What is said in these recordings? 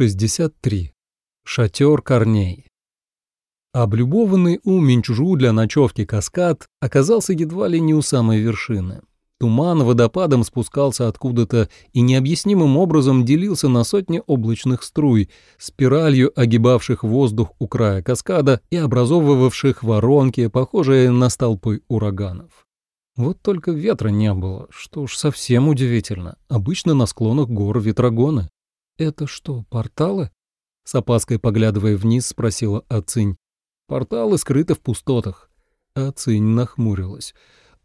63. Шатер корней. Облюбованный у Минчжу для ночевки каскад оказался едва ли не у самой вершины. Туман водопадом спускался откуда-то и необъяснимым образом делился на сотни облачных струй, спиралью огибавших воздух у края каскада и образовывавших воронки, похожие на столпы ураганов. Вот только ветра не было, что уж совсем удивительно. Обычно на склонах гор ветрогоны. «Это что, порталы?» С опаской поглядывая вниз, спросила Ацинь. «Порталы скрыты в пустотах». Ацинь нахмурилась.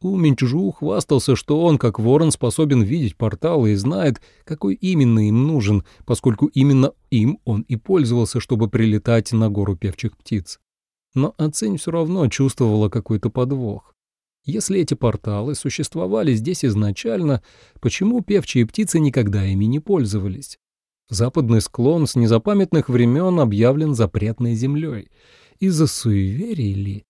У Минчжу хвастался, что он, как ворон, способен видеть порталы и знает, какой именно им нужен, поскольку именно им он и пользовался, чтобы прилетать на гору певчих птиц. Но Ацинь все равно чувствовала какой-то подвох. Если эти порталы существовали здесь изначально, почему певчие птицы никогда ими не пользовались? Западный склон с незапамятных времен объявлен запретной землей. Из-за суеверий ли?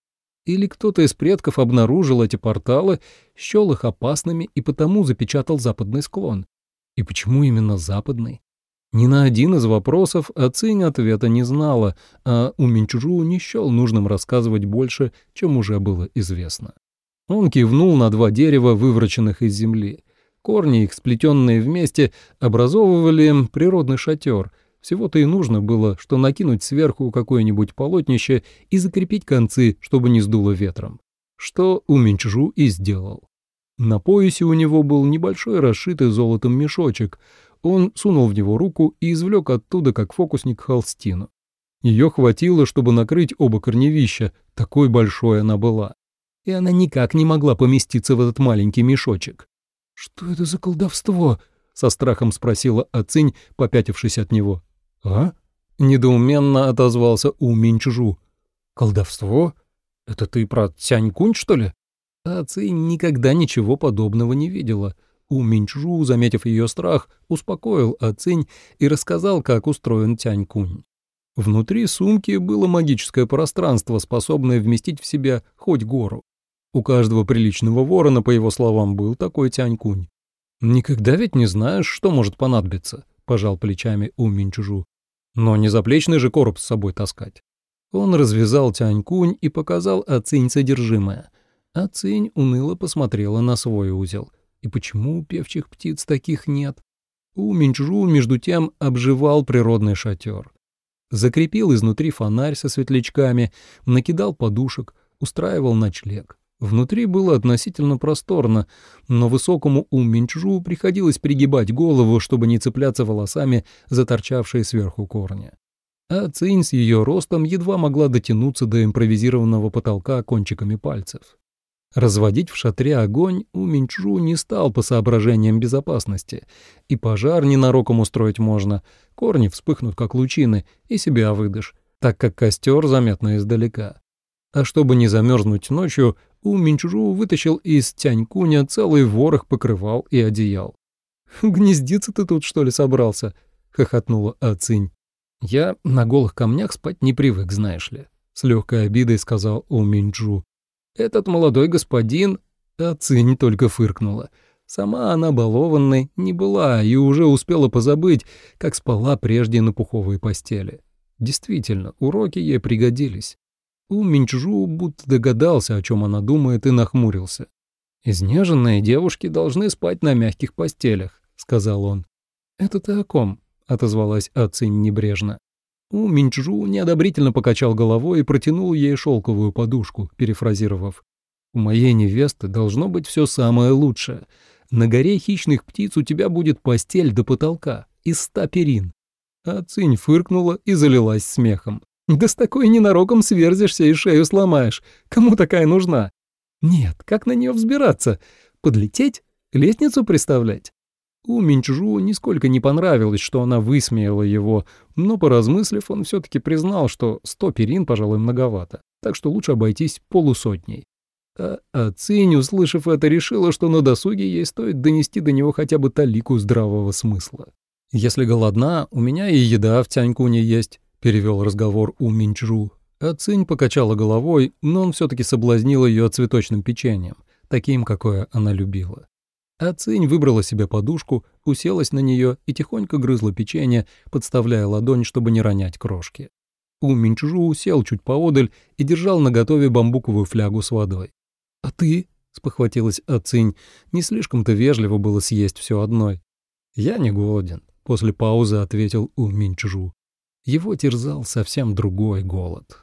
Или кто-то из предков обнаружил эти порталы, счел их опасными и потому запечатал западный склон? И почему именно западный? Ни на один из вопросов Ацинь ответа не знала, а у Минчжу не счел нужным рассказывать больше, чем уже было известно. Он кивнул на два дерева, вывороченных из земли. Корни их, сплетенные вместе, образовывали природный шатер. Всего-то и нужно было, что накинуть сверху какое-нибудь полотнище и закрепить концы, чтобы не сдуло ветром. Что у Минчжу и сделал. На поясе у него был небольшой расшитый золотом мешочек. Он сунул в него руку и извлек оттуда, как фокусник, холстину. Ее хватило, чтобы накрыть оба корневища, такой большой она была. И она никак не могла поместиться в этот маленький мешочек. «Что это за колдовство?» — со страхом спросила Ацинь, попятившись от него. «А?» — недоуменно отозвался У Минчжу. «Колдовство? Это ты про Цянь-Кунь, что ли?» Ацинь никогда ничего подобного не видела. У Минчжу, заметив ее страх, успокоил Ацинь и рассказал, как устроен Тянь-Кунь. Внутри сумки было магическое пространство, способное вместить в себя хоть гору. У каждого приличного ворона, по его словам, был такой тянь-кунь. «Никогда ведь не знаешь, что может понадобиться», — пожал плечами у. «Но не заплечный же короб с собой таскать». Он развязал тянь-кунь и показал Ацинь содержимое. Ацинь уныло посмотрела на свой узел. И почему у певчих птиц таких нет? У между тем, обживал природный шатер. Закрепил изнутри фонарь со светлячками, накидал подушек, устраивал ночлег. Внутри было относительно просторно, но высокому Уминчжу приходилось пригибать голову, чтобы не цепляться волосами за торчавшие сверху корни. А Цинь с ее ростом едва могла дотянуться до импровизированного потолка кончиками пальцев. Разводить в шатре огонь у Минчжу не стал по соображениям безопасности, и пожар ненароком устроить можно, корни вспыхнут как лучины, и себя выдашь, так как костер заметно издалека. А чтобы не замерзнуть ночью, у Минчжу вытащил из Тянькуня целый ворох покрывал и одеял. «Гнездиться ты тут, что ли, собрался?» — хохотнула Ацинь. «Я на голых камнях спать не привык, знаешь ли», — с легкой обидой сказал У Минчжу. «Этот молодой господин...» Ацинь только фыркнула. Сама она балованной не была и уже успела позабыть, как спала прежде на пуховой постели. Действительно, уроки ей пригодились. У Минчжу будто догадался, о чем она думает, и нахмурился. «Изнеженные девушки должны спать на мягких постелях», — сказал он. «Это ты о ком?» — отозвалась Ацинь небрежно. У Минчжу неодобрительно покачал головой и протянул ей шелковую подушку, перефразировав. «У моей невесты должно быть все самое лучшее. На горе хищных птиц у тебя будет постель до потолка, из ста перин». Ацинь фыркнула и залилась смехом. Да с такой ненароком сверзишься и шею сломаешь. Кому такая нужна? Нет, как на нее взбираться? Подлететь? Лестницу представлять? У Минчжу нисколько не понравилось, что она высмеяла его, но, поразмыслив, он все-таки признал, что сто перин, пожалуй, многовато, так что лучше обойтись полусотней. А, а Цинь, услышав это, решила, что на досуге ей стоит донести до него хотя бы талику здравого смысла. «Если голодна, у меня и еда в Тянькуне есть перевел разговор у Минчжу. А Цинь покачала головой, но он все-таки соблазнил ее цветочным печеньем, таким, какое она любила. А Цинь выбрала себе подушку, уселась на нее и тихонько грызла печенье, подставляя ладонь, чтобы не ронять крошки. У Минчжу сел чуть поодаль и держал наготове бамбуковую флягу с водой. «А ты?» — спохватилась Ацинь. «Не слишком-то вежливо было съесть все одной». «Я не голоден», — после паузы ответил У Минчжу. Его терзал совсем другой голод.